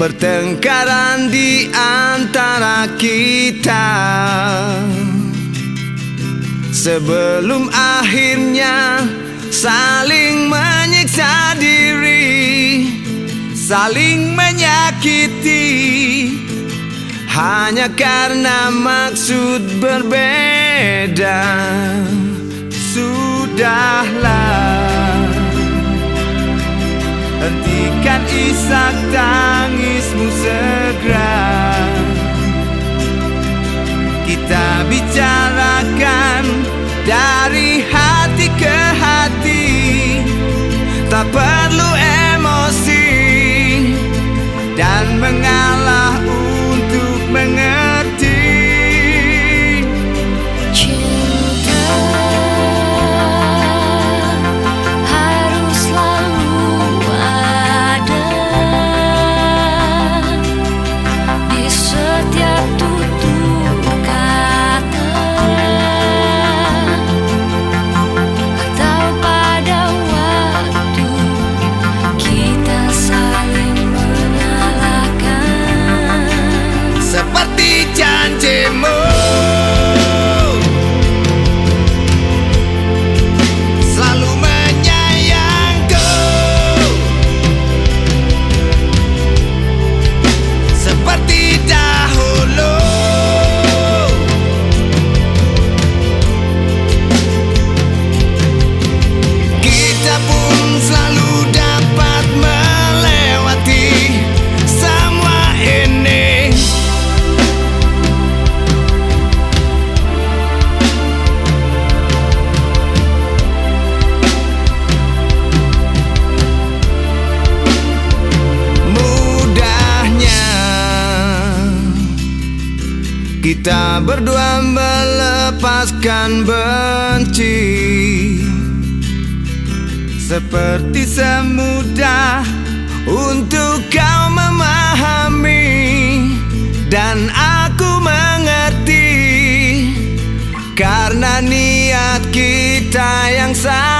pertengkaran di antara kita. Sebelum akhirnya saling menyiksa diri Saling menyakiti. Hanya karena maksud berbeda Sudahlah. Hentikan isak tangismu kita berdua melepaskan benci. Seperti semudah untuk kau memahami Dan aku mengerti. Karena niat kita yang sama